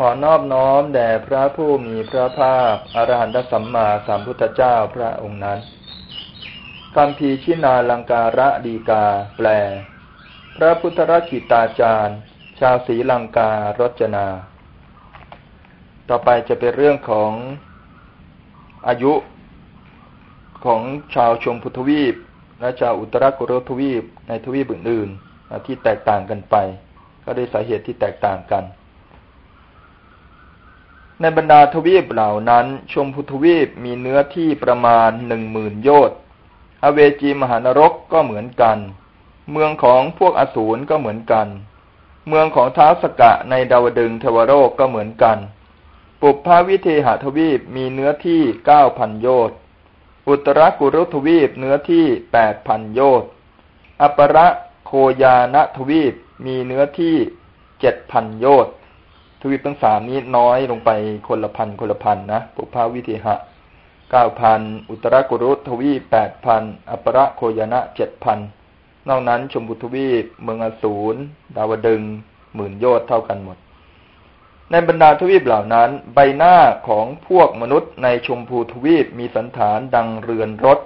ขอนอบน้อมแด่พระผู้มีพระภาคอรหันตสัมมาสัมพุทธเจ้าพระองค์นั้นคำพีชินาลังการะดีกาแปล พระพุทธรักิตาจารย์ ชาวศรีลังการจนา ต่อไปจะเป็นเรื่องของอายุของชาวชมพุทธวีป และชาวอุตรกุรทวีปในทวีปอื่นๆที่แตกต่างกันไป ก็ได้สาเหตุที่แตกต่างกัน ในบรรดาทวีปเหล่านั้น ชมพูทวีปมีเนื้อที่ประมาณหนึ่งหมื่นโยชน์อเวจีมหานรกก็เหมือนกัน เมืองของพวกอสูรก็เหมือนกัน เมืองของท้าวสกะในดาวดึงเทวโรกก็เหมือนกัน ปุพพวิเทหทวีปมีเนื้อที่เก้าพันโยชน์อุตรกุรุทวีปเนื้อที่แปดพันโยชน์อปรโคยานทวีปมีเนื้อที่เจ็ดพันโยชน์ วีปทั้งสามนี้น้อยลงไปคนละพันคนละพันนะปุพาวิเทหะเก้าพันอุตรกุรุทวีแปดพันอัปรโคยนะเจ็ดพันนอกนั้นชมบุทวีปเมืองอสูรดาวดึงหมื่นโยชน์เท่ากันหมด ในบรรดาทวีปเหล่านั้น ใบหน้าของพวกมนุษย์ในชมพูทวีปมีสันฐานดังเรือนรถ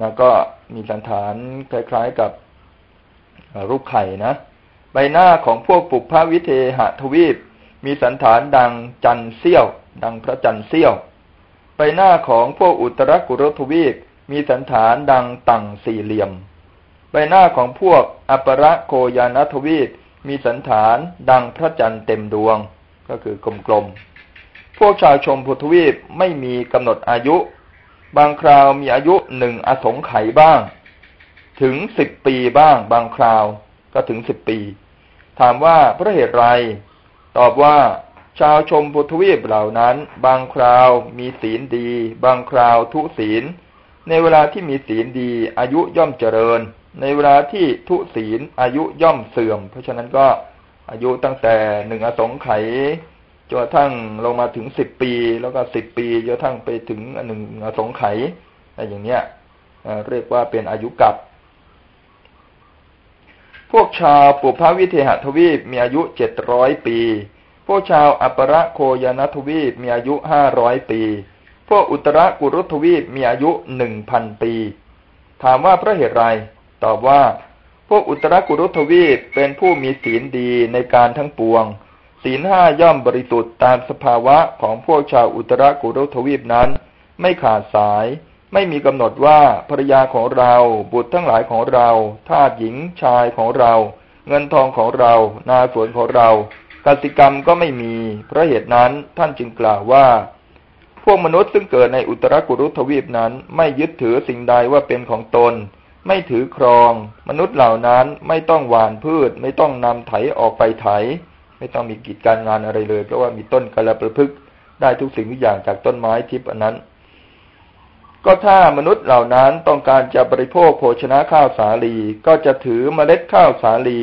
แล้วก็มีสันฐานคล้ายๆกับรูปไข่นะ ใบหน้าของพวกปุพพวิเทหทวีป มีสันฐานดังจันเซี่ยว ดังพระจันเซี่ยว ใบหน้าของพวกอุตรกุรทวีป มีสันฐานดังตังสี่เหลี่ยม ใบหน้าของพวกอปรโคยานทวีป มีสันฐานดังพระจันทร์เต็มดวง ก็คือกลมๆ พวกชาวชมพูทวีปไม่มีกำหนดอายุ บางคราวมีอายุหนึ่งอสงไขยบ้าง ถึงสิบปีบ้าง บางคราวก็ถึงสิบปี ถามว่าเพราะเหตุไร ตอบว่า ชาวชมพุทวีปเหล่านั้น บางคราวมีศีลดี บางคราวทุศีล ในเวลาที่มีศีลดี อายุย่อมเจริญ ในเวลาที่ทุศีลอายุย่อมเสื่อม เพราะฉะนั้นก็อายุตั้งแต่หนึ่งอสงไขยจนกระทั่งลงมาถึงสิบปี แล้วก็สิบปีจนกระทั่งไปถึงหนึ่งอสงไขยอะไรอย่างเนี้ยเรียกว่าเป็นอายุกับ พวกชาวปุพวิเทหทวีปมีอายุเจ็ดร้อยปี พวกชาวอัปรโคยานทวีปมีอายุห้าร้อยปี พวกอุตรกุรุทวีปมีอายุหนึ่งพันปี ถามว่าเพราะเหตุไร ตอบว่า พวกอุตรกุรุทวีปเป็นผู้มีศีลดีในการทั้งปวง ศีลห้าย่อมบริสุทธิ์ตามสภาวะของพวกชาวอุตรกุรุทวีปนั้น ไม่ขาดสาย ไม่มีกำหนดว่าภรรยาของเรา บุตรทั้งหลายของเราทาสหญิงชายของเรา เงินทองของเรา นาสวนของเรากสิกรรมก็ไม่มี เพราะเหตุนั้นท่านจึงกล่าวว่า พวกมนุษย์ซึ่งเกิดในอุตรกุรุทวีปนั้น ไม่ยึดถือสิ่งใดว่าเป็นของตน ไม่ถือครอง มนุษย์เหล่านั้นไม่ต้องหว่านพืช ไม่ต้องนำไถออกไปไถ ไม่ต้องมีกิจการงานอะไรเลย เพราะว่ามีต้นกระประพฤกได้ทุกสิ่งทุกอย่างจากต้นไม้ทิพย์อันนั้น ก็ถ้ามนุษย์เหล่านั้นต้องการจะบริโภคโภชนะข้าวสาลี ก็จะถือเมล็ดข้าวสาลี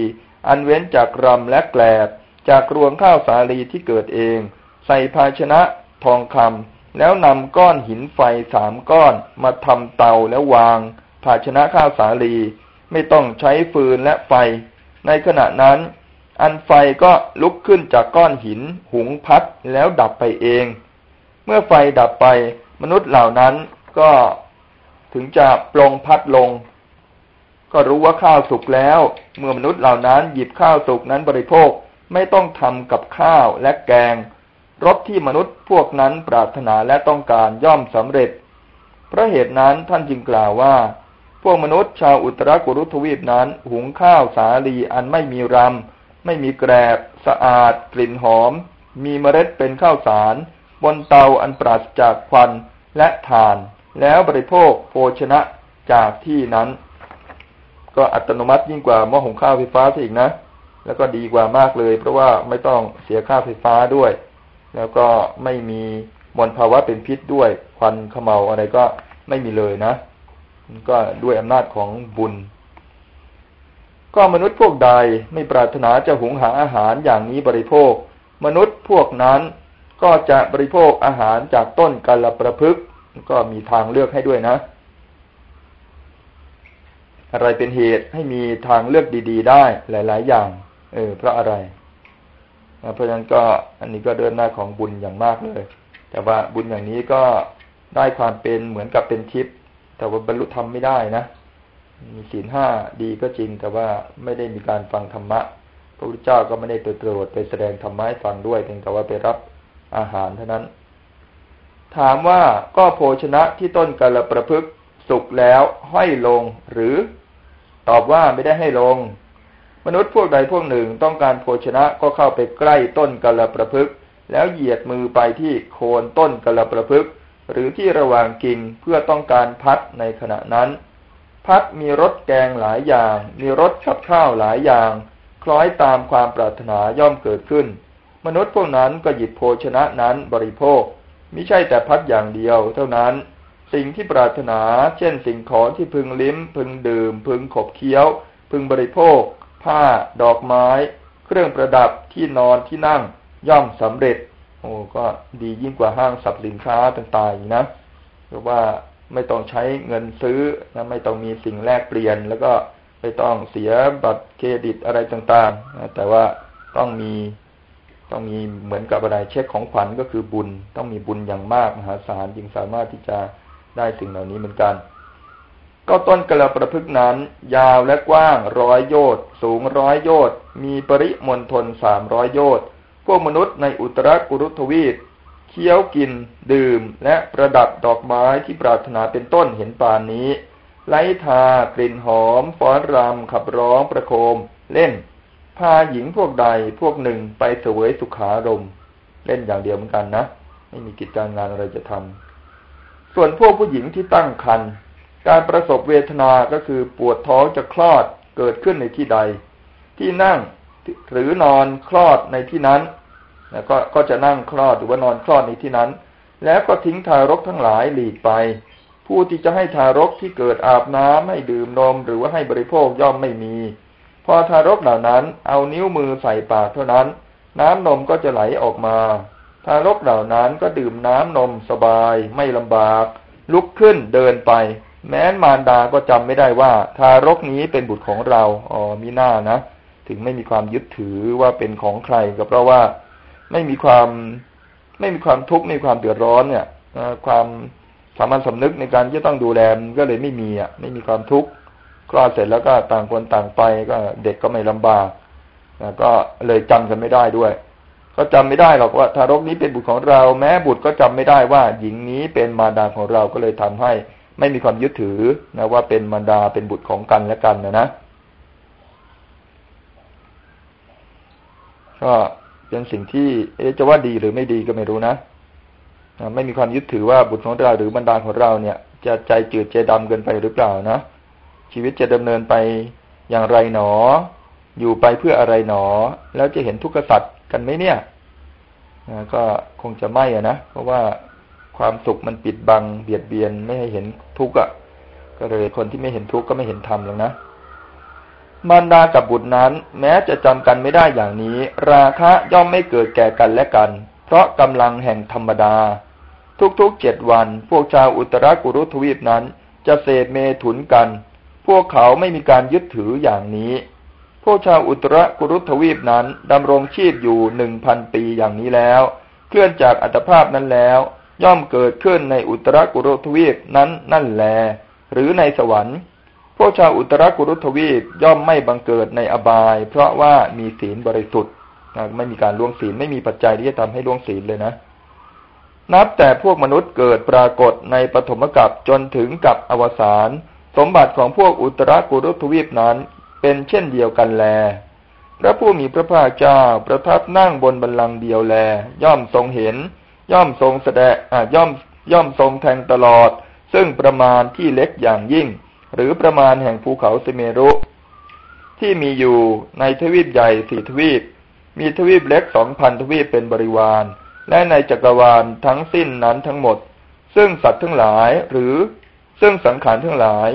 อันเว้นจากรำและแกลบ จากรวงข้าวสาลีที่เกิดเอง ใส่ภาชนะทองคำแล้วนำก้อนหินไฟสามก้อนมาทำเตาแล้ววาง ภาชนะข้าวสาลี ไม่ต้องใช้ฟืนและไฟ ในขณะนั้น อันไฟก็ลุกขึ้นจากก้อนหิน หุงพัดแล้วดับไปเอง เมื่อไฟดับไป มนุษย์เหล่านั้น ก็ถึงจะปลงพัดลง ก็รู้ว่าข้าวสุกแล้ว เมื่อมนุษย์เหล่านั้นหยิบข้าวสุกนั้นบริโภคไม่ต้องทำกับข้าวและแกงรสที่มนุษย์พวกนั้นปรารถนาและต้องการย่อมสำเร็จ เพราะเหตุนั้นท่านจึงกล่าวว่า พวกมนุษย์ชาวอุตรกุรุทวีปนั้น หุงข้าวสาลีอันไม่มีรำ ไม่มีแกรบ สะอาด กลิ่นหอม มีเมล็ดเป็นข้าวสาร บนเตาอันปราศจากควันและทาน แล้วบริโภคโภชนะจากที่นั้น ก็อัตโนมัติยิ่งกว่าหม้อหุงข้าวไฟฟ้าสิอีกนะ แล้วก็ดีกว่ามากเลย เพราะว่าไม่ต้องเสียค่าไฟฟ้าด้วย แล้วก็ไม่มีมลภาวะเป็นพิษด้วย ควันขมเมาอะไรก็ไม่มีเลยนะ ก็ด้วยอำนาจของบุญ ก็มนุษย์พวกใดไม่ปรารถนาจะหุงหาอาหารอย่างนี้บริโภค มนุษย์พวกนั้นก็จะบริโภคอาหารจากต้นกาลประพฤกษ ก็มีทางเลือกให้ด้วยนะ อะไรเป็นเหตุให้มีทางเลือกดี ๆ ได้หลาย ๆ อย่าง เออ เพราะอะไรเพราะฉะนั้นก็อันนี้ก็เดินหน้าของบุญอย่างมากเลย แต่ว่าบุญอย่างนี้ก็ได้ความเป็นเหมือนกับเป็นทิพย์แต่ว่าบรรลุธรรมไม่ได้นะมีศีลห้าดีก็จริง แต่ว่าไม่ได้มีการฟังธรรมะ พระพุทธเจ้าก็ไม่ได้ไปโปรดไปแสดงธรรมะให้ฟังด้วยเพียงแต่ว่าไปรับอาหารเท่านั้น ถามว่าก็โภชนะที่ต้นกาลประพฤกสุกแล้วห้อยลงหรือ ตอบว่าไม่ได้ให้ลง มนุษย์พวกใดพวกหนึ่งต้องการโภชนะก็เข้าไปใกล้ต้นกาลประพฤกแล้วเหยียดมือไปที่โคนต้นกาลประพฤกหรือที่ระหว่างกิ่งเพื่อต้องการพัดในขณะนั้น พัดมีรสแกงหลายอย่าง มีรสขับข้าวหลายอย่าง คล้อยตามความปรารถนาย่อมเกิดขึ้น มนุษย์พวกนั้นก็หยิบโภชนะนั้นบริโภค มิใช่แต่พัดอย่างเดียว เท่านั้น สิ่งที่ปรารถนา เช่น สิ่งของที่พึงลิ้ม พึงดื่ม พึงขบเคี้ยว พึงบริโภค ผ้า ดอกไม้ เครื่องประดับที่นอนที่นั่ง ย่อมสำเร็จ โอ้ก็ดียิ่งกว่าห้างสับสินค้าต่างๆนะเพราะว่าไม่ต้องใช้เงินซื้อนะไม่ต้องมีสิ่งแลกเปลี่ยน แล้วก็ไม่ต้องเสียบัตรเครดิตอะไรต่างๆนะแต่ว่าต้องมี ต้องมีเหมือนกับอะไรเช็คของขวัญก็คือบุญ ต้องมีบุญอย่างมากมหาศาลจึงสามารถที่จะได้สิ่งเหล่านี้เหมือนกัน ก็ต้นกระประพฤกนั้น ยาวและกว้างร้อยโยชน์สูงร้อยโยชน์มีปริมณฑลสามร้อยโยชน์พวกมนุษย์ในอุตรกุรุทวีปเคี้ยวกิน ดื่ม และประดับดอกไม้ที่ปรารถนาเป็นต้นเห็นป่านนี้ ไล้ทากลิ่นหอม ฟ้อนรำขับร้องประโคม เล่น พาหญิงพวกใดพวกหนึ่งไปเสวยสุขารมเล่นอย่างเดียวเหมือนกันนะไม่มีกิจการงานอะไรจะทำส่วนพวกผู้หญิงที่ตั้งครรภ์การประสบเวทนาก็คือปวดท้องจะคลอดเกิดขึ้นในที่ใด ที่นั่งหรือนอนคลอดในที่นั้นนะก็ก็จะนั่งคลอดหรือว่านอนคลอดในที่นั้น แล้วก็ทิ้งทารกทั้งหลายหลีกไป ผู้ที่จะให้ทารกที่เกิดอาบน้ำให้ดื่มนมหรือว่าให้บริโภคย่อมไม่มี พอทารกเหล่านั้นเอานิ้วมือใส่ปากเท่านั้น น้ำนมก็จะไหลออกมา ทารกเหล่านั้นก็ดื่มน้ำนมสบายไม่ลำบาก ลุกขึ้นเดินไป แม้นมารดาก็จำไม่ได้ว่า ทารกนี้เป็นบุตรของเราอ๋อมีหน้านะ ถึงไม่มีความยึดถือว่าเป็นของใครก็เพราะว่าไม่มีความไม่มีความทุกข์ไม่มีความเดือดร้อนเนี่ยความสามัญสำนึกในการที่ต้องดูแลก็เลยไม่มีอะไม่มีความทุกข์ คลอดเสร็จแล้วก็ต่างคนต่างไปก็เด็กก็ไม่ลำบากก็เลยจำกันไม่ได้ด้วย ก็จำไม่ได้หรอกว่าทารกนี้เป็นบุตรของเรา แม้บุตรก็จำไม่ได้ว่า หญิงนี้เป็นมารดาของเราก็เลยทำให้ไม่มีความยึดถือนะว่าเป็นมารดาเป็นบุตรของกันและกันนะนะก็เป็นสิ่งที่เอจะว่าดีหรือไม่ดีก็ไม่รู้นะไม่มีความยึดถือว่าบุตรของเราหรือบรรดาของเราเนี่ย จะใจจืดใจดำเกินไปหรือเปล่านะ ชีวิตจะดำเนินไปอย่างไรหนอ อยู่ไปเพื่ออะไรหนอ แล้วจะเห็นทุกข์สัตว์กันไหมเนี่ยก็คงจะไม่อะนะ เพราะว่าความสุขมันปิดบังเบียดเบียนไม่ให้เห็นทุกข์อะ ก็เลยคนที่ไม่เห็นทุกข์ก็ไม่เห็นธรรมหรอกนะมารดากับบุตรนั้น แม้จะจำกันไม่ได้อย่างนี้ ราคะย่อมไม่เกิดแก่กันและกัน เพราะกำลังแห่งธรรมดา ทุกๆเจ็ดวัน พวกชาวอุตรากุรุทวีปนั้น จะเสพเมถุนกัน วกเขาไม่มีการยึดถืออย่างนี้ พวกชาวอุตรกุรุทวีปนั้นดำรงชีพอยู่หนึ่งพันปีอย่างนี้แล้ว เคลื่อนจากอัตภาพนั้นแล้ว ย่อมเกิดขึ้นในอุตรกุรุทวีปนั้นนั่นแล หรือในสวรรค์ พวกชาวอุตรกุรุทวีปย่อมไม่บังเกิดในอบาย เพราะว่ามีศีลบริสุทธิ์ไม่มีการล่วงศีลไม่มีปัจจัยที่จะทำให้ล่วงศีลเลยนะนับแต่พวกมนุษย์เกิดปรากฏในปฐมกัปจนถึงกับอวสาน สมบัติของพวกอุตรากุรุทวีปนั้นเป็นเช่นเดียวกันแล พระผู้มีพระภาคเจ้าประทับนั่งบนบัลลังก์เดียวแล ย่อมทรงเห็น ย่อมทรงแสดงย่อมย่อมทรงแทงตลอด ซึ่งประมาณที่เล็กอย่างยิ่ง หรือประมาณแห่งภูเขาสิเมรุ ที่มีอยู่ในทวีปใหญ่สี่ทวีป มีทวีปเล็กสองพันทวีปเป็นบริวาร และในจักรวาลทั้งสิ้นนั้นทั้งหมด ซึ่งสัตว์ทั้งหลายหรือ ซึ่งสังขารทั้งหลาย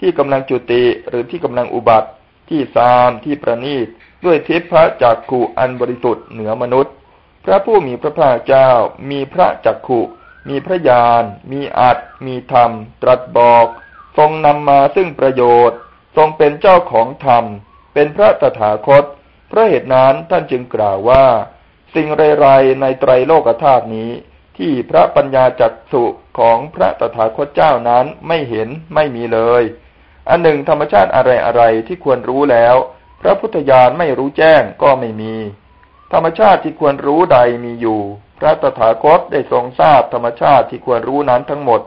ที่กำลังจุติหรือที่กำลังอุบัติ ที่ซามที่ประนีตด้วยทิพระจักขุอันบริสุทธิ์เหนือมนุษย์ พระผู้มีพระภาคเจ้า มีพระจักขุมีพระญาณมีอัตมีธรรม ตรัสบอก ทรงนำมาซึ่งประโยชน์ ทรงเป็นเจ้าของธรรม เป็นพระตถาคต เพราะเหตุนั้นท่านจึงกล่าวว่า สิ่งไรๆในไตรโลกธาตุนี้ ที่พระปัญญาจักสุของพระตถาคตเจ้านั้นไม่เห็นไม่มีเลย อันหนึ่งธรรมชาติอะไรอะไรที่ควรรู้แล้ว พระพุทธญาณไม่รู้แจ้งก็ไม่มี ธรรมชาติที่ควรรู้ใดมีอยู่ พระตถาคตได้ทรงทราบธรรมชาติที่ควรรู้นั้นทั้งหมด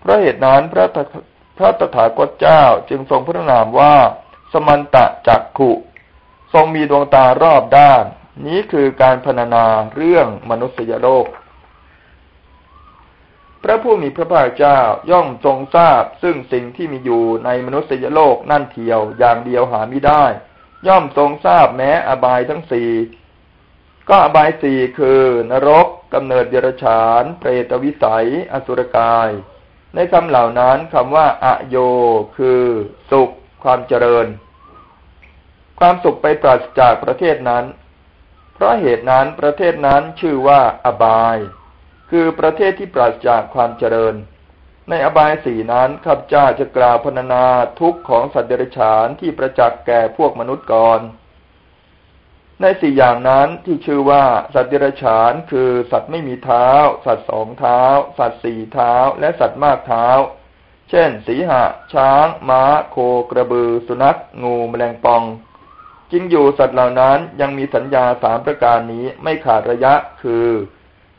เพราะเหตุนั้นพระพระตถาคตเจ้าจึงทรงพระนามว่า สมันตะจักขุ ทรงมีดวงตารอบด้าน นี้คือการพรรณนาเรื่องมนุษยโลก พระผู้มีพระภาคเจ้าย่อมทรงทราบ ซึ่งสิ่งที่มีอยู่ในมนุษยโลกนั่นเทียวอย่างเดียวหาไม่ได้ ย่อมทรงทราบแม้อบายทั้งสี่ก็อบายสี่คือนรกกำเนิดเดรัจฉาน เปรตวิสัย อสุรกาย ในคำเหล่านั้นคำว่าอโย คือ สุข ความเจริญ ความสุขไปปราศจากประเทศนั้น เพราะเหตุนั้นประเทศนั้นชื่อว่าอบาย คือประเทศที่ปราศจากความเจริญ ในอบายสี่นั้นข้าพเจ้าจะกล่าวพรรณนาทุกข์ของสัตว์เดรัจฉานที่ประจักษ์แก่พวกมนุษย์ก่อน ในสี่อย่างนั้นที่ชื่อว่าสัตว์เดรัจฉานคือสัตว์ไม่มีเท้า สัตว์สองเท้า สัตว์สี่เท้า และสัตว์มากเท้า เช่น สีหะ ช้าง ม้า โคกระบือ สุนัข งูแมลงปองจริงอยู่สัตว์เหล่านั้นยังมีสัญญาสามประการนี้ไม่ขาดระยะคือ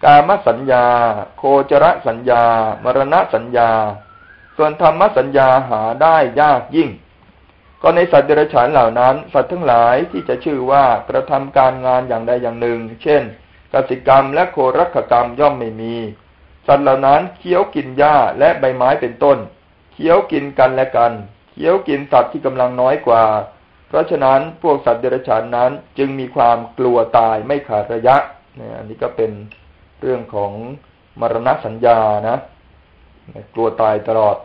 กามสัญญา โคจรสัญญา มรณะสัญญา ส่วนธรรมสัญญาหาได้ยากยิ่ง ก็ในสัตว์เดรัจฉานเหล่านั้น สัตว์ทั้งหลายที่จะชื่อว่ากระทำการงานอย่างใดอย่างหนึ่ง เช่นกสิกรรมและโครักกรรมย่อมไม่มี สัตว์เหล่านั้นเคี้ยวกินหญ้าและใบไม้เป็นต้น เคี้ยวกินกันและกัน เคี้ยวกินสัตว์ที่กำลังน้อยกว่า เพราะฉะนั้นพวกสัตว์เดรัจฉานนั้นจึงมีความกลัวตายไม่ขาดระยะนี่อันนี้ก็เป็น เรื่องของมรณะสัญญานะกลัวตายตลอด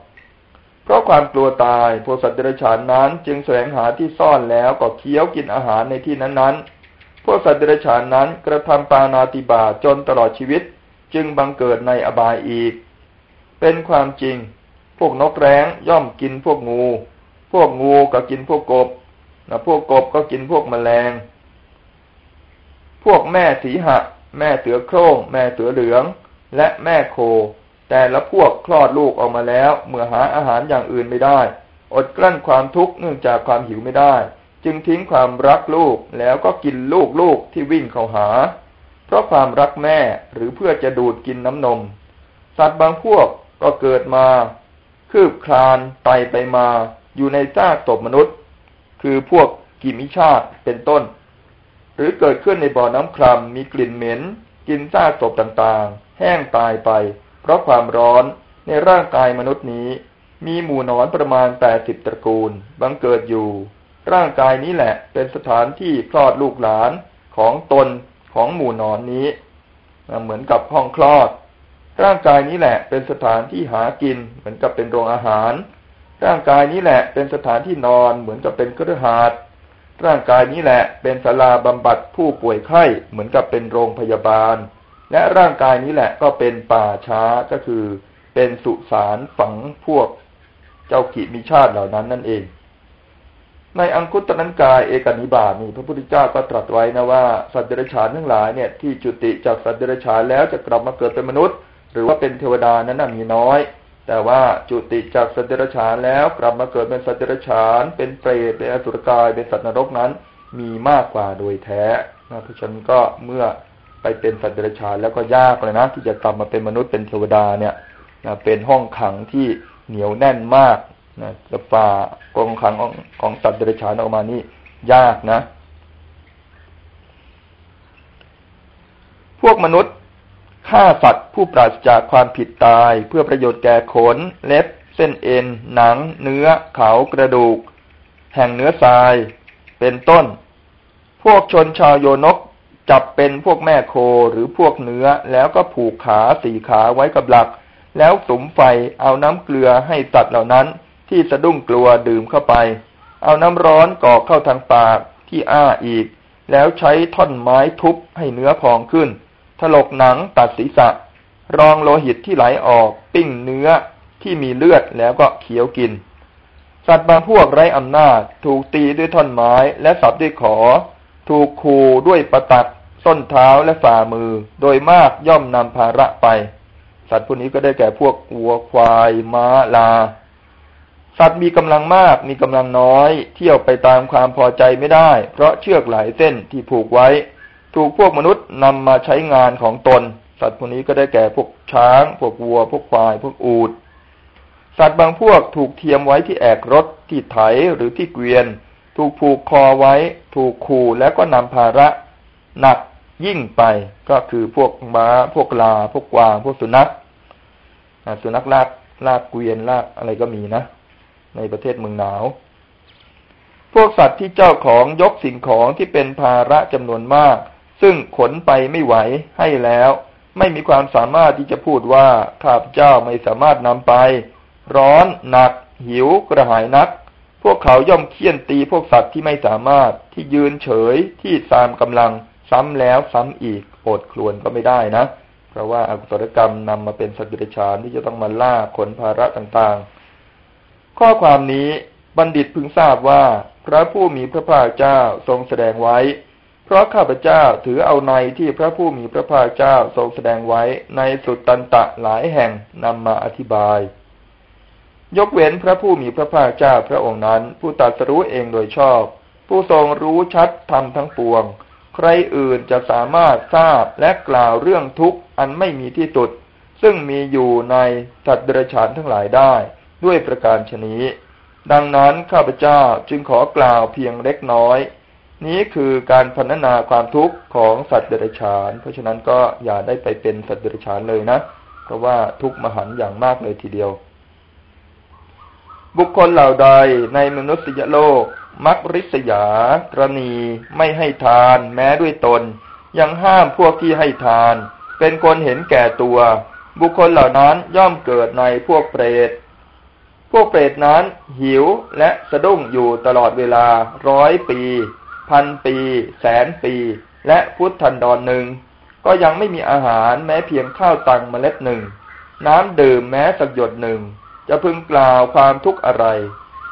เพราะความกลัวตายพวกสัตว์เดรัจฉานนั้น จึงแสวงหาที่ซ่อนแล้วก็เคี้ยวกินอาหารในที่นั้นๆ พวกสัตว์เดรัจฉานนั้นกระทำปานาติบาจนตลอดชีวิต จึงบังเกิดในอบายอีก เป็นความจริง พวกนกแร้งย่อมกินพวกงู พวกงูก็กินพวกกบนะพวกกบก็กินพวกแมลง พวกแม่สีหะ แม่เสือโคร่ง แม่เสือเหลือง และแม่โค แต่ละพวกคลอดลูกออกมาแล้ว เมื่อหาอาหารอย่างอื่นไม่ได้ อดกลั้นความทุกข์เนื่องจากความหิวไม่ได้ จึงทิ้งความรักลูกแล้วก็กินลูกลูกที่วิ่งเข้าหา เพราะความรักแม่หรือเพื่อจะดูดกินน้ำนม สัตว์บางพวกก็เกิดมา คืบคลานไตไปมา อยู่ในซากศพมนุษย์ คือพวกกิมิชาติเป็นต้น หรือเกิดขึ้นในบ่อน้ำครัมมีกลิ่นเหม็น กินซากศพต่างๆ แห้งตายไป เพราะความร้อนในร่างกายมนุษย์นี้ มีหมู่นอนประมาณแปดสิบตระกูลบังเกิดอยู่ ร่างกายนี้แหละเป็นสถานที่คลอดลูกหลานของตนของหมู่นอนนี้ เหมือนกับห้องคลอด ร่างกายนี้แหละเป็นสถานที่หากิน เหมือนกับเป็นโรงอาหาร ร่างกายนี้แหละเป็นสถานที่นอนเหมือนกับเป็นครหาส ร่างกายนี้แหละเป็นศาลาบำบัดผู้ป่วยไข้เหมือนกับเป็นโรงพยาบาล และร่างกายนี้แหละก็เป็นป่าช้าก็คือ เป็นสุสานฝังพวกเจ้ากิมีชาติเหล่านั้นนั่นเอง ในอังคุตนันกายเอกนิบาตนี่พระพุทธเจ้าก็ตรัสไว้นะว่าสัตว์เดรัจฉานทั้งหลายเนี่ยที่จุติจากสัตว์เดรัจฉานแล้วจะกลับมาเกิดเป็นมนุษย์ หรือว่าเป็นเทวดานั้นมีน้อย แต่ว่าจุติจากสัตว์เดรัจฉานแล้วกลับมาเกิดเป็นสัตว์เดรัจฉาน เป็นเปรตเป็นอสุรกายเป็นสัตว์นรกนั้น มีมากกว่าโดยแท้นะเพราะฉะนั้นก็เมื่อไปเป็นสัตว์เดรัจฉานแล้วก็ยากเลยนะที่จะกลับมาเป็นมนุษย์เป็นเทวดาเนี่ยนะเป็นห้องขังที่เหนียวแน่นมากนะจะฝ่ากองขังของของสัตว์เดรัจฉานออกมานี่ยากนะ พวกมนุษย์ ฆ่าสัตว์ผู้ปราศจากความผิดตายเพื่อประโยชน์แก่ขน เล็บ เส้นเอ็น หนัง เนื้อ เขากระดูก แห่งเนื้อทราย เป็นต้น พวกชนชาวโยนกจับเป็นพวกแม่โคหรือพวกเนื้อแล้วก็ผูกขาสี่ขาไว้กับหลัก แล้วสุมไฟเอาน้ำเกลือให้สัตว์เหล่านั้น ที่สะดุ้งกลัวดื่มเข้าไป เอาน้ำร้อนกอกเข้าทางปากที่อ้าอีก แล้วใช้ท่อนไม้ทุบให้เนื้อพองขึ้น ถลกหนังตัดศีรษะ รองโลหิตที่ไหลออก ปิ้งเนื้อที่มีเลือดแล้วก็เคี้ยวกิน สัตว์บางพวกไร้อำนาจ ถูกตีด้วยท่อนไม้และสับด้วยขอ ถูกคูด้วยประตักส้นเท้าและฝ่ามือ โดยมากย่อมนำภาระไป สัตว์พวกนี้ก็ได้แก่พวกวัวควายม้าลา สัตว์มีกำลังมากมีกำลังน้อย เที่ยวไปตามความพอใจไม่ได้ เพราะเชือกหลายเส้นที่ผูกไว้ ถูกพวกมนุษย์นำมาใช้งานของตน สัตว์พวกนี้ก็ได้แก่พวกช้าง พวกวัว พวกควาย พวกอูด สัตว์บางพวกถูกเทียมไว้ที่แอกรถที่ไถหรือที่เกวียน ถูกผูกคอไว้ ถูกขู่แล้วก็นำภาระหนักยิ่งไปก็คือพวกม้า พวกลา พวกกวาง พวกสุนัขสุนัขลากลากเกวียนลากอะไรก็มีนะ ในประเทศเมืองหนาว พวกสัตว์ที่เจ้าของยกสิ่งของที่เป็นภาระจำนวนมาก ซึ่งขนไปไม่ไหวให้แล้ว ไม่มีความสามารถที่จะพูดว่าข้าพเจ้าไม่สามารถนำไป ร้อนหนัก หิวกระหายนัก พวกเขาย่อมเคี่ยนตีพวกสัตว์ที่ไม่สามารถที่ยืนเฉยที่ตามกำลังซ้ำแล้วซ้ำอีกอดครวนก็ไม่ได้นะ เพราะว่าอากุศลกรรมนำมาเป็นสัตว์เดรัจฉานที่จะต้องมาล่าขนภาระต่างๆ ข้อความนี้บัณฑิตพึงทราบว่า พระผู้มีพระภาคเจ้าทรงแสดงไว้ เพราะข้าพเจ้าถือเอาในที่พระผู้มีพระภาคเจ้าทรงแสดงไว้ในสุตตันตะหลายแห่งนำมาอธิบาย ยกเว้นพระผู้มีพระภาคเจ้าพระองค์นั้น ผู้ตัดสรู้เองโดยชอบ ผู้ทรงรู้ชัดธรรมทั้งปวง ใครอื่นจะสามารถทราบและกล่าวเรื่องทุกข์อันไม่มีที่สุด ซึ่งมีอยู่ในสัตว์เดรัจฉานทั้งหลายได้ด้วยประการชนี้ ดังนั้นข้าพเจ้าจึงขอกล่าวเพียงเล็กน้อย นี้คือการพรรณนาความทุกข์ของสัตว์เดรัจฉาน เพราะฉะนั้นก็อย่าได้ไปเป็นสัตว์เดรัจฉานเลยนะ เพราะว่าทุกข์มหันอย่างมากเลยทีเดียว บุคคลเหล่าใดในมนุษยโลก มักริษยากรณี ไม่ให้ทาน แม้ด้วยตน ยังห้ามพวกที่ให้ทาน เป็นคนเห็นแก่ตัว บุคคลเหล่านั้นย่อมเกิดในพวกเปรตพวกเปรตนั้นหิวและสะดุ้งอยู่ตลอดเวลาร้อยปี พันปี แสนปี และพุทธันดรหนึ่งก็ยังไม่มีอาหารแม้เพียงข้าวตังเมล็ดหนึ่ง น้ำดื่มแม้สักหยดหนึ่ง จะพึงกล่าวความทุกข์อะไร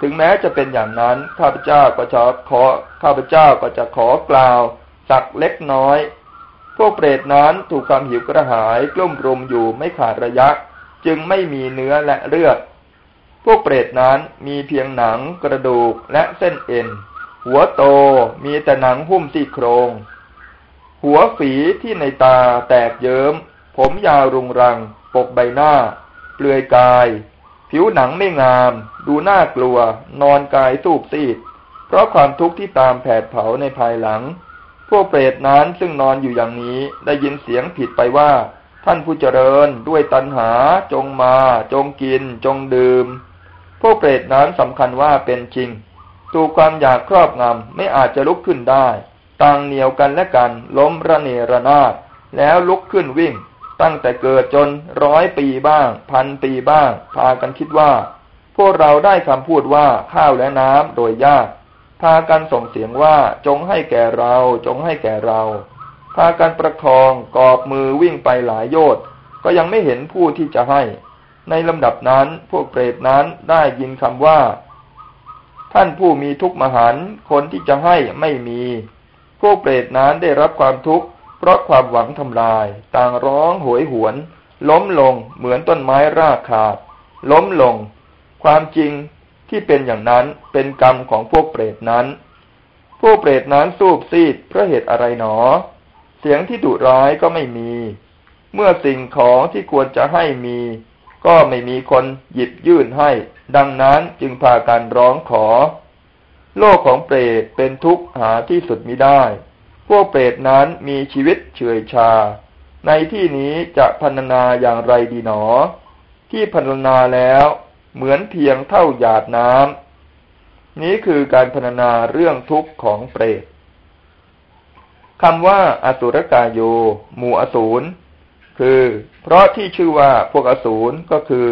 ถึงแม้จะเป็นอย่างนั้นข้าพเจ้าก็จะขอข้าพเจ้าก็จะขอกล่าวสักเล็กน้อย พวกเปรตนั้นถูกความหิวกระหายกลุ่มรุมอยู่ไม่ขาดระยะ จึงไม่มีเนื้อและเลือด พวกเปรตนั้นมีเพียงหนังกระดูกและเส้นเอ็น หัวโตมีแต่หนังหุ้มซี่โครง หัวฝีที่ในตาแตกเยิม้ม ผมยาวรุงรัง ปกใบหน้า เปลือยกาย ผิวหนังไม่งาม ดูน่ากลัว นอนกายสูบซีด เพราะความทุกข์ที่ตามแผดเผาในภายหลัง พวกเปรตนั้นซึ่งนอนอยู่อย่างนี้ได้ยินเสียงผิดไปว่า ท่านผู้เจริญด้วยตัณหาจงมา จงกิน จงดื่ม พวกเปรตนั้นสำคัญว่าเป็นจริง ถูกความอยากครอบงำไม่อาจจะลุกขึ้นได้ต่างเหนียวกันและกันล้มระเนระนาดแล้วลุกขึ้นวิ่ง ตั้งแต่เกิดจนร้อยปีบ้าง พันปีบ้าง พากันคิดว่า พวกเราได้คำพูดว่าข้าวและน้ำโดยยาก พากันส่งเสียงว่าจงให้แก่เราจงให้แก่เรา พากันประคองกอบมือวิ่งไปหลายโยชน์ก็ยังไม่เห็นผู้ที่จะให้ ในลำดับนั้นพวกเปรตนั้นได้ยินคำว่า ท่านผู้มีทุกข์มหันคนที่จะให้ไม่มี พวกเปรตนั้นได้รับความทุกข์เพราะความหวังทำลาย ต่างร้องโหยหวน ล้มลงเหมือนต้นไม้รากขาด ล้มลง ความจริงที่เป็นอย่างนั้นเป็นกรรมของพวกเปรตนั้น พวกเปรตนั้นสูบซีดเพราะเหตุอะไรหนอ เสียงที่ดุร้ายก็ไม่มี เมื่อสิ่งของที่ควรจะให้มี ก็ไม่มีคนหยิบยื่นให้ ดังนั้นจึงพากันร้องขอ โลกของเปรตเป็นทุกข์หาที่สุดมิได้ พวกเปรตนั้นมีชีวิตเฉยชา ในที่นี้จะพรรณนาอย่างไรดีหนอ ที่พรรณนาแล้วเหมือนเพียงเท่าหยาดน้ำนี้คือการพรรณนาเรื่องทุกข์ของเปรตคำว่าอสุรกายโย หมู่อสูรคือ เพราะที่ชื่อว่าพวกอสูรก็คือ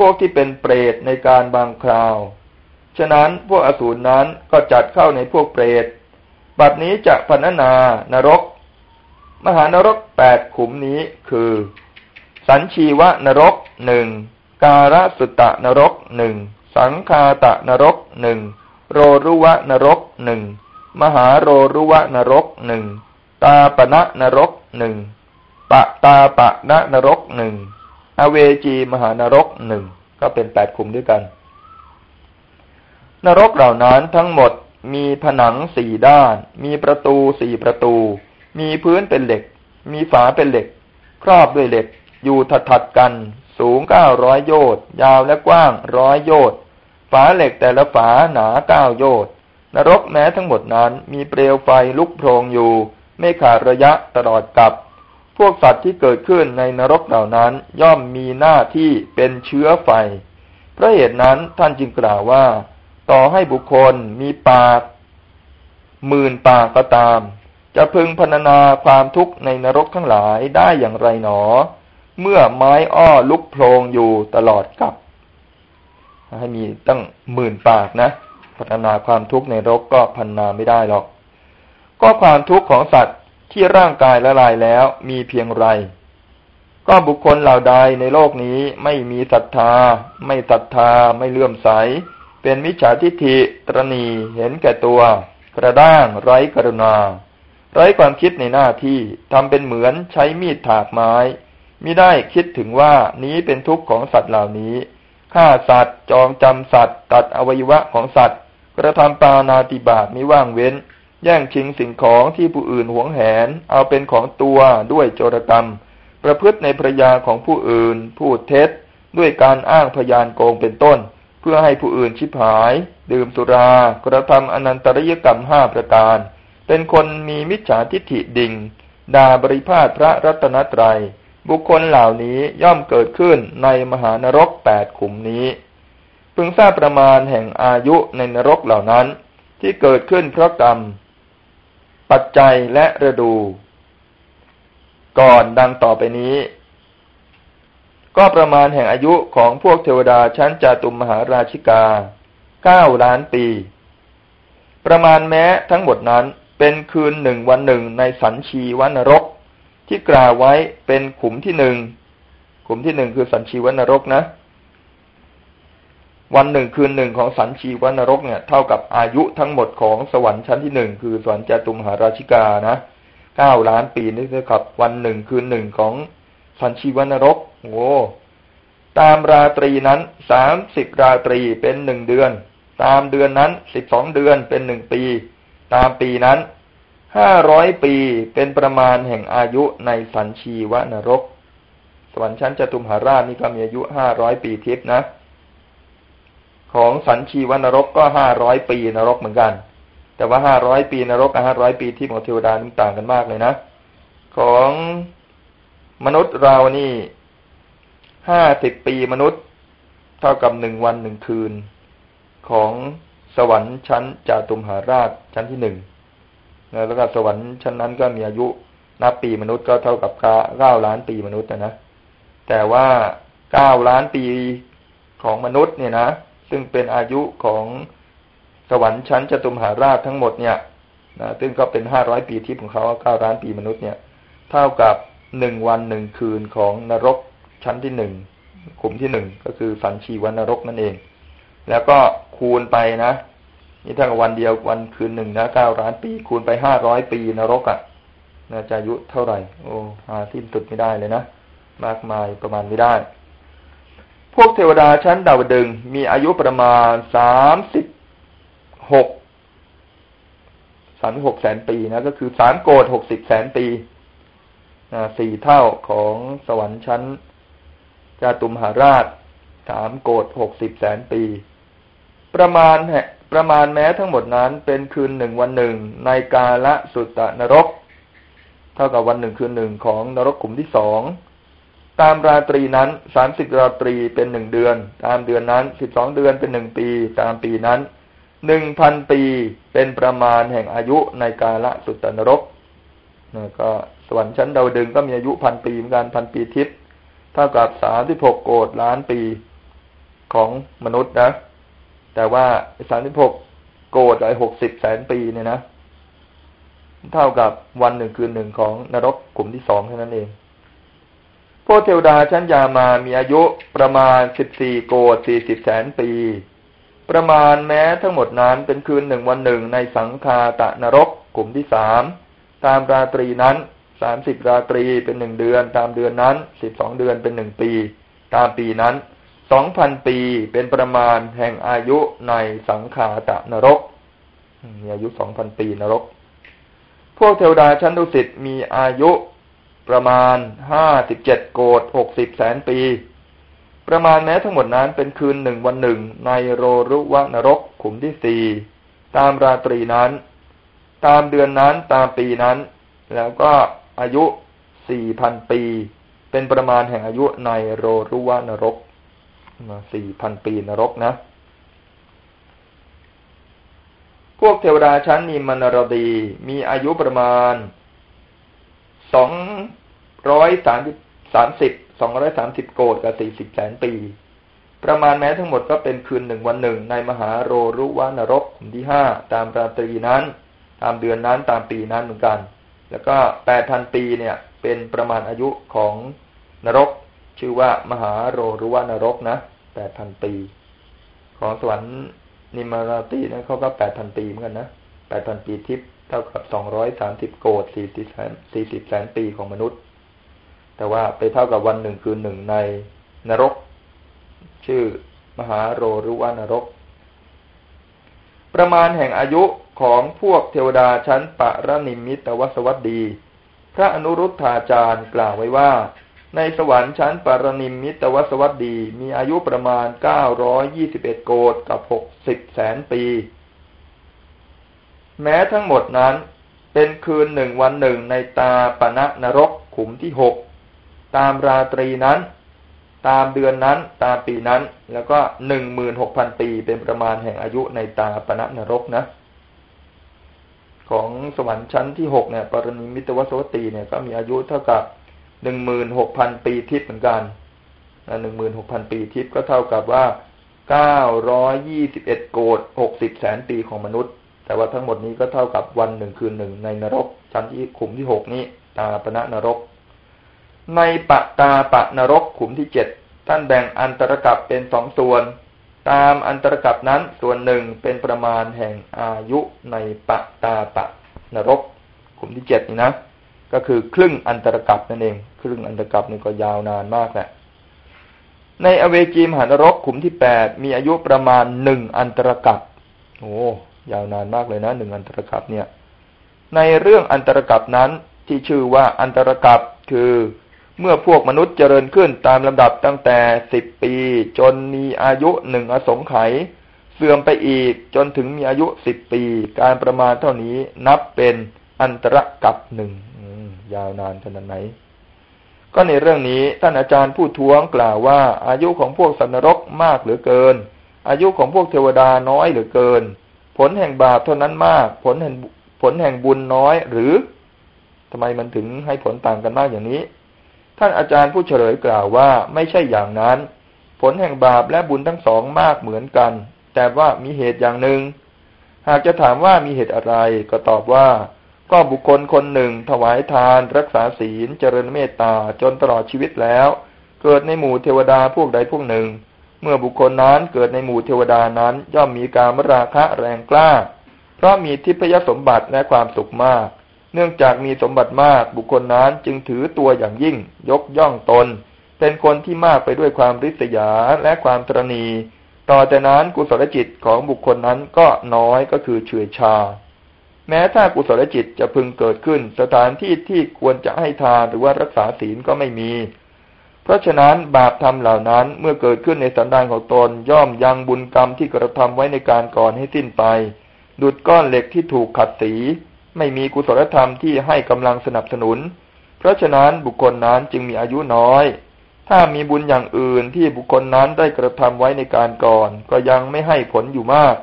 พวกที่เป็นเปรตในการบางคราว ฉะนั้นพวกอสูรนั้นก็จัดเข้าในพวกเปรต บัดนี้จะพรรณนานรก มหานรกแปดขุมนี้คือ สัญชีวะนรกหนึ่ง การสุตะนรกหนึ่ง สังคาตะนรกหนึ่ง โรรุวะนรกหนึ่ง มหาโรรุวะนรกหนึ่ง ตาปณะนรกหนึ่งปะตาปะณนรกหนึ่ง อเวจีมหานรกหนึ่งก็เป็นแปดขุมด้วยกัน นรกเหล่านั้นทั้งหมดมีผนังสี่ด้าน มีประตูสี่ประตู มีพื้นเป็นเหล็ก มีฝาเป็นเหล็ก ครอบด้วยเหล็ก อยู่ถัดๆกัน สูงเก้าร้อยโยชน์ยาวและกว้างร้อยโยชน์ฝาเหล็กแต่ละฝาหนาเก้าโยชน์นรกแม้ทั้งหมดนั้นมีเปลวไฟลุกโพลงอยู่ ไม่ขาดระยะตลอดกับ วกสัตว์ที่เกิดขึ้นในนรกเหล่านั้นย่อมมีหน้าที่เป็นเชื้อไฟ เพราะเหตุนั้นท่านจึงกล่าวว่า ต่อให้บุคคลมีปากหมื่นปากก็ตาม จะพึงพรรณนาความทุกข์ในนรกทั้งหลายได้อย่างไรหนอ เมื่อไม้อ้อลุกโพลงอยู่ตลอดกับ ให้มีตั้งหมื่นปากนะพัฒนาความทุกข์ในรกก็พันนาไม่ได้หรอก ก็ความทุกข์ของสัตว์ ที่ร่างกายละลายแล้วมีเพียงไร ก็บุคคลเหล่าใดในโลกนี้ไม่มีศรัทธา ไม่ศรัทธาไม่เลื่อมใส เป็นมิจฉาทิฏฐิตรณีเห็นแก่ตัว กระด้างไร้กรุณา ไร้ความคิดในหน้าที่ทำเป็นเหมือนใช้มีดถากไม้มิได้คิดถึงว่านี้เป็นทุกข์ของสัตว์เหล่านี้ฆ่าสัตว์จองจำสัตว์ ตัดอวัยวะของสัตว์ กระทำปานาติบาตมิว่างเว้น แย่งชิงสิ่งของที่ผู้อื่นหวงแหน เอาเป็นของตัวด้วยโจรกรรม ประพฤติในภรยาของผู้อื่น พูดเท็จ ด้วยการอ้างพยานโกงเป็นต้น เพื่อให้ผู้อื่นชิบหาย ดื่มสุรากระทำอนันตริยกรรมห้าประการ เป็นคนมีมิจฉาทิฏฐิดิ่งด่าบริพาทพระรัตนตรยัย บุคคลเหล่านี้ย่อมเกิดขึ้นในมหานรกแปดขุมนี้ พึงทราบประมาณแห่งอายุในนรกเหล่านั้น ที่เกิดขึ้นเพราะกรรม ปัจจัยและฤดู ก่อนดังต่อไปนี้ ก็ประมาณแห่งอายุของพวกเทวดาชั้นจาตุมมหาราชิกาเก้าล้านปี ประมาณแม้ทั้งหมดนั้นเป็นคืนหนึ่งวันหนึ่งในสันชีวนรกที่กล่าวไว้เป็นขุมที่หนึ่งขุมที่หนึ่งคือสันชีวนรกนะ วันหนึ่งคืนหนึ่งของสันชีวนรกเนี่ย เท่ากับอายุทั้งหมดของสวรรค์ชั้นที่หนึ่งคือสวรรค์จตุมหาราชิกานะเก้าล้านปีนี่เท่ากับ วันหนึ่งคืนหนึ่งของสันชีวนรกโอ้ตามราตรีนั้นสามสิบราตรีเป็นหนึ่งเดือน ตามเดือนนั้นสิบสองเดือนเป็นหนึ่งปี ตามปีนั้นห้าร้อยปีเป็นประมาณแห่งอายุในสันชีวนรก สวรรค์ชั้นจตุมหาราชนี่ก็มีอายุห้าร้อยปีทิพย์นะ ของสันชีวนรกก็ห้าร้อยปีนรกเหมือนกัน แต่ว่าห้าร้อยปีนรกกับห้าร้อยปีที่ของเทวดานี่ต่างกันมากเลยนะ ของมนุษย์เรานี่ห้าสิบปีมนุษย์ เท่ากับหนึ่งวันหนึ่งคืน ของสวรรค์ชั้นจาตุมหาราชชั้นที่หนึ่งแล้วก็สวรรค์ชั้นนั้นก็มีอายุนับปีมนุษย์ก็เท่ากับเก้าล้านปีมนุษย์นะนะแต่ว่าเก้าล้านปีของมนุษย์เนี่ยนะ ซึ่งเป็นอายุของสวรรค์ชั้นจตุมหาราชทั้งหมดเนี่ยนะซึ่งก็เป็นห้าร้อยปีที่ของเขาเก้าล้านปีมนุษย์เนี่ย เท่ากับหนึ่งวันหนึ่งคืนของนรกชั้นที่หนึ่งกลุ่มที่หนึ่งก็คือสันชีวันนรกนั่นเอง แล้วก็คูณไปนะนี่ถ้ากับวันเดียววันคืนหนึ่งนะเก้าล้านปีคูณไปห้าร้อยปีนรกอะ่ะน่าจะอายุเท่าไหร่ โอ้หาสิ้นสุดไม่ได้เลยนะมากมายประมาณไม่ได้ วกเทวดาชั้นดาวดึงมีอายุประมาณสามสิบหกสามหกแสนปีนะ ก็คือสามโกดหกสิบแสนปีสี่เท่าของสวรรค์ชั้นจาตุมหาราชสามโกดหกสิบแสนปี ประมาณประมาณแม้ทั้งหมดนั้นเป็นคืนหนึ่งวันหนึ่งในกาละสุตตนรก เท่ากับวันหนึ่งคืนหนึ่งของนรกกลุ่มที่สอง ตามราตรีนั้นสามสิบราตรีเป็นหนึ่งเดือน ตามเดือนนั้นสิบสองเดือนเป็นหนึ่งปี ตามปีนั้นหนึ่งพันปีเป็นประมาณแห่งอายุในกาละสุตนรกนะก็สวรรค์ชั้นดาวดึงก็มีอายุพันปีเหมือนกันพันปีทิพย์เท่ากับสามสิบหกโกดล้านปีของมนุษย์นะ แต่ว่าสามสิบหกโกดไอหกสิบแสนปีเนี่ยนะ เท่ากับวันหนึ่งคืนหนึ่งของนรกกลุ่มที่สองเท่านั้นเอง วกเทวดาชั้นยามามีอายุประมาณสิบสี่โกดสี่สิบแสนปี ประมาณแม้ทั้งหมดนั้นเป็นคืนหนึ่งวันหนึ่งในสังคาตะนรกกลุ่มที่สามตามราตรีนั้นสามสิบราตรีเป็นหนึ่งเดือน ตามเดือนนั้นสิบสองเดือนเป็นหนึ่งปี ตามปีนั้นสองพันปีเป็นประมาณแห่งอายุในสังขาตะนรก มีอายุสองพันปีนรก พวกเทวดาชั้นดุสิตมีอายุ ประมาณห้าสิบเจ็ดโกดหกสิบแสนปี ประมาณแม้ทั้งหมดนั้นเป็นคืนหนึ่งวันหนึ่งในโรรุวะนรกขุมที่สี่ตามราตรีนั้น ตามเดือนนั้นตามปีนั้น แล้วก็อายุสี่พันปี เป็นประมาณแห่งอายุในโรรุวะนรกมาสี่พันปีนรกนะ พวกเทวดาชั้นนิมมนรดีมีอายุประมาณสอง ร้อยสามสิบสามสิบสองร้อยสามสิบโกดกับสี่สิบแสนปี ประมาณแม้ทั้งหมดก็เป็นคืนหนึ่งวันหนึ่ง ในมหาโรรุวานรกขุมที่ห้าตามราตรีนั้น ตามเดือนนั้นตามปีนั้นเหมือนกัน แล้วก็แปดพันปีเนี่ย เป็นประมาณอายุของนรก ชื่อว่ามหาโรรุวานรกนะแปดพันปี ของสวรรค์นิมราตีนะเขาก็แปดพันปีเหมือนกันนะแปดพันปีทิพย์เท่ากับสองร้อยสามสิบโกดสี่สิบแสนสี่สิบแสนปีของมนุษย์ แต่ว่าไปเท่ากับวันหนึ่งคืนหนึ่งในนรก ชื่อมหาโรรุวานรก ประมาณแห่งอายุของพวกเทวดาชั้นปะระนิมิตวสวัสดี พระอนุรุทธาจารย์กล่าวไว้ว่า ในสวรรค์ชั้นปรนิมิตวสวัสดีมีอายุประมาณเก้าร้อยยี่สิบเอ็ดโกดกับหกสิบแสนปี แม้ทั้งหมดนั้นเป็นคืนหนึ่งวันหนึ่งในตาปณะนรกขุมที่หก ตามราตรีนั้น ตามเดือนนั้น ตามปีนั้น แล้วก็หนึ่งมืนหกพันปีเป็นประมาณแห่งอายุในตาปณะนรกนะ ของสวรรค์ชั้นที่หกเนี่ยปรณิมิตวสวัตีเนี่ยก็มีอายุเท่ากับหนึ่งมืนหกพันปีทิพย์เหมือนกันหนึ่งมืนหกพันปีทิพย์ก็เท่ากับว่าเก้าร้อยยี่สิบเอ็ดโกดหกสิบแสนปีของมนุษย์ แต่ว่าทั้งหมดนี้ก็เท่ากับวันหนึ่งคืนหนึ่งในนรกชั้นที่ขุมที่หกนี้ตาปณะนรก ในปะตาปะนรกขุมที่เจ็ดท่านแบ่งอันตรกับเป็นสองส่วน ตามอันตรกับนั้นส่วนหนึ่งเป็นประมาณแห่งอายุในปะตาปะนรกขุมที่เจ็ดนี่นะก็คือครึ่งอันตรกับนั่นเอง ครึ่งอันตรกับนี่ก็ยาวนานมากแหละในอเวจีมหานรกขุมที่แปดมีอายุประมาณหนึ่งอันตรกับโอ้ยาวนานมากเลยนะหนึ่งอันตรกับเนี่ย ในเรื่องอันตรกับนั้นที่ชื่อว่าอันตรกับคือ เมื่อพวกมนุษย์เจริญขึ้นตามลำดับตั้งแต่สิบปีจนมีอายุหนึ่งอสงไขยเสื่อมไปอีกจนถึงมีอายุสิบปี การประมาณเท่านี้นับเป็นอันตรกับหนึ่งยาวนานขนาดไหน ก็ในเรื่องนี้ท่านอาจารย์ผู้ท้วงกล่าวว่า อายุของพวกสันนรกมากเหลือเกิน อายุของพวกเทวดาน้อยเหลือเกิน ผลแห่งบาปเท่านั้นมาก ผลแห่งผลแห่งบุญน้อยหรือทำไมมันถึงให้ผลต่างกันมากอย่างนี้ ท่านอาจารย์ผู้เฉลยกล่าวว่าไม่ใช่อย่างนั้น ผลแห่งบาปและบุญทั้งสองมากเหมือนกัน แต่ว่ามีเหตุอย่างหนึ่ง หากจะถามว่ามีเหตุอะไร ก็ตอบว่า ก็บุคคลคนหนึ่ง ถวายทาน รักษาศีล เจริญเมตตาจนตลอดชีวิตแล้ว เกิดในหมู่เทวดาพวกใดพวกหนึ่ง เมื่อบุคคลนั้นเกิดในหมู่เทวดานั้นย่อมมีการมราคะแรงกล้า เพราะมีทิพยสมบัติและความสุขมาก เนื่องจากมีสมบัติมากบุคคลนั้นจึงถือตัวอย่างยิ่ง ยกย่องตน เป็นคนที่มากไปด้วยความริษยาและความตรณี ต่อแต่นั้นกุศลจิตของบุคคลนั้นก็น้อยก็คือเฉื่อยชา แม้ถ้ากุศลจิตจะพึงเกิดขึ้น สถานที่ที่ควรจะให้ทานหรือว่ารักษาศีลก็ไม่มี เพราะฉะนั้นบาปธรรมเหล่านั้นเมื่อเกิดขึ้นในสันดานของตนย่อมยังบุญกรรมที่กระทำไว้ในการก่อนให้สิ้นไป ดุดก้อนเหล็กที่ถูกขัดสี ไม่มีกุศลธรรมที่ให้กำลังสนับสนุน เพราะฉะนั้นบุคคลนั้นจึงมีอายุน้อย ถ้ามีบุญอย่างอื่นที่บุคคลนั้นได้กระทำไว้ในการก่อน ก็ยังไม่ให้ผลอยู่มาก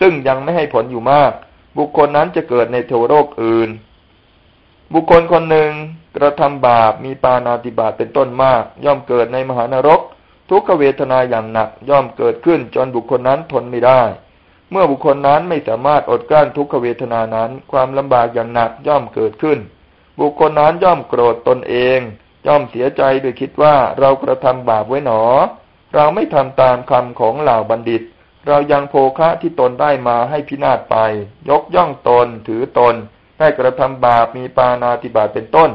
ซึ่งยังไม่ให้ผลอยู่มาก บุคคลนั้นจะเกิดในเทวโลกอื่น บุคคลคนหนึ่งกระทำบาปมีปานาติบาตเป็นต้นมาก ย่อมเกิดในมหานรก ทุกขเวทนาอย่างหนัก ย่อมเกิดขึ้นจนบุคคลนั้นทนไม่ได้ เมื่อบุคคลนั้นไม่สามารถอดกลั้นทุกขเวทนานั้น ความลำบากอย่างหนักย่อมเกิดขึ้น บุคคลนั้นย่อมโกรธตนเอง ย่อมเสียใจโดยคิดว่าเรากระทำบาปไว้หนอ เราไม่ทำตามคำของเหล่าบัณฑิต เรายังโภคะที่ตนได้มาให้พินาศไป ยกย่องตนถือตน ได้กระทำบาปมีปานาติบาตเป็นต้น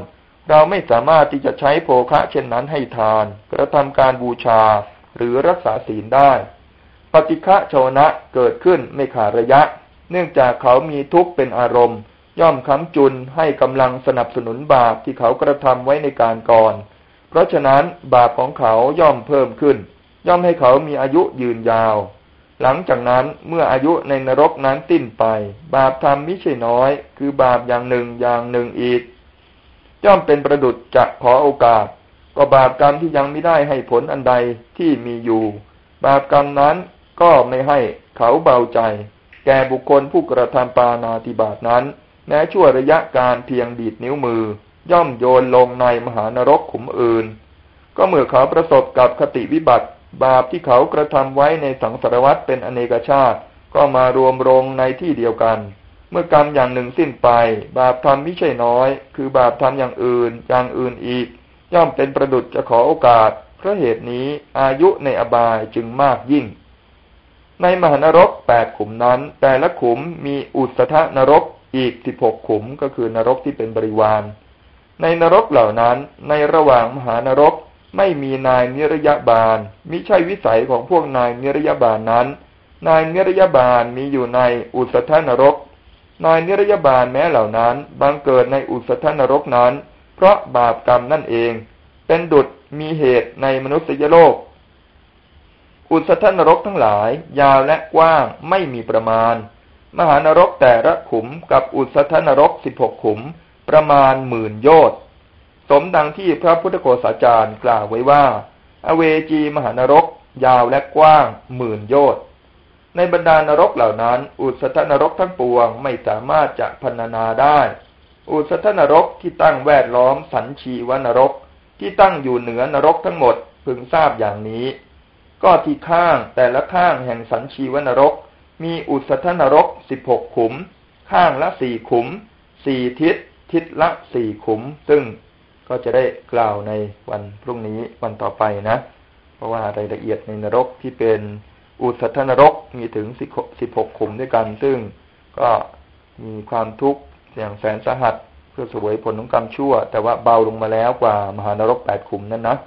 เราไม่สามารถที่จะใช้โภคะเช่นนั้นให้ทาน กระทำการบูชาหรือรักษาศีลได้ ปฏิฆะโชนะเกิดขึ้นไม่ขาดระยะ เนื่องจากเขามีทุกข์เป็นอารมณ์ ย่อมค้ำจุนให้กำลังสนับสนุนบาปที่เขากระทำไว้ในการก่อน เพราะฉะนั้นบาปของเขาย่อมเพิ่มขึ้น ย่อมให้เขามีอายุยืนยาว หลังจากนั้นเมื่ออายุในนรกนั้นติ้นไป บาปทำมิใช่น้อย คือบาปอย่างหนึ่งอย่างหนึ่งอีก ย่อมเป็นประดุจจะขอโอกาส ก็บาปกรรมที่ยังไม่ได้ให้ผลอันใดที่มีอยู่ บาปกรรมนั้น ก็ไม่ให้เขาเบาใจ แก่บุคคลผู้กระทำปานาติบาตนั้น แม้ชั่วระยะการเพียงดีดนิ้วมือ ย่อมโยนลงในมหานรกขุมอื่น ก็เมื่อเขาประสบกับคติวิบัติ บาปที่เขากระทำไว้ในสังสารวัตเป็นอเนกชาติ ก็มารวมลงในที่เดียวกัน เมื่อกรรมอย่างหนึ่งสิ้นไป บาปทำไม่ใช่น้อย คือบาปทำอย่างอื่นอย่างอื่นอีก ย่อมเป็นประดุจจะขอโอกาสเพราะเหตุนี้อายุในอบายจึงมากยิ่ง ในมหานรกแปดขุมนั้น แต่ละขุมมีอุสธนรกอีกสิบหกขุมก็คือนรกที่เป็นบริวาร ในนรกเหล่านั้นในระหว่างมหานรกไม่มีนายนิรยาบาลมิใช่วิสัยของพวกนายนิรยาบาลนั้น นายนิรยาบาลมีอยู่ในอุสธนรก นายนิรยาบาลแม้เหล่านั้นบังเกิดในอุสธนรกนั้น เพราะบาปกรรมนั่นเอง เป็นดุจมีเหตุในมนุษยโลก อุสธนรกทั้งหลาย ยาวและกว้างไม่มีประมาณ มหานรกแต่ละขุมกับอุสธนรกสิบหกขุม ประมาณหมื่นโยชน์สมดังที่พระพุทธโฆษาจารย์กล่าวไว้ว่า อเวจีมหานรก ยาวและกว้างหมื่นโยชน์ในบรรดานรกเหล่านั้น อุสธนรกทั้งปวงไม่สามารถจะพรรณนาได้ อุสธนรกที่ตั้งแวดล้อมสันชีวนรก ที่ตั้งอยู่เหนือนรกทั้งหมดพึงทราบอย่างนี้ ก็ที่ข้างแต่ละข้างแห่งสันชีวนรก มีอุสธนรกสิบหกขุม ข้างละสี่ขุมสี่ทิศทิศละสี่ขุม ซึ่งก็จะได้กล่าวในวันพรุ่งนี้วันต่อไปนะ เพราะว่ารายละเอียดในนรกที่เป็นอุสธนรกมีถึงสิบหกขุมด้วยกัน ซึ่งก็มีความทุกข์อย่างแสนสาหัส เพื่อสวยผลของกรรมชั่ว แต่ว่าเบาลงมาแล้วกว่ามหานรกแปดขุมนั่นนะ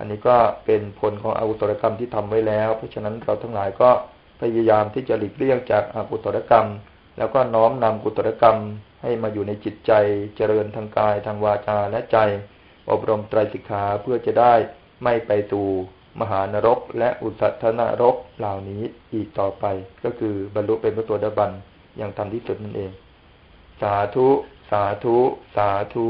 อันนี้ก็เป็นผลของอาวุตรกรรมที่ทำไว้แล้ว เพราะฉะนั้นเราทั้งหลายก็พยายามที่จะหลีกเลี่ยงจากอากุตรกรรม แล้วก็น้อมนำกุตรกรรมให้มาอยู่ในจิตใจเจริญทางกายทางวาจาและใจ อบรมไตรสิกขาเพื่อจะได้ไม่ไปสู่มหานรก และอุสัทนรกเหล่านี้อีกต่อไป ก็คือบรรลุเป็นพระตัวดบันอย่างทำที่สุดนั่นเอง สาธุ สาธุ สาธุ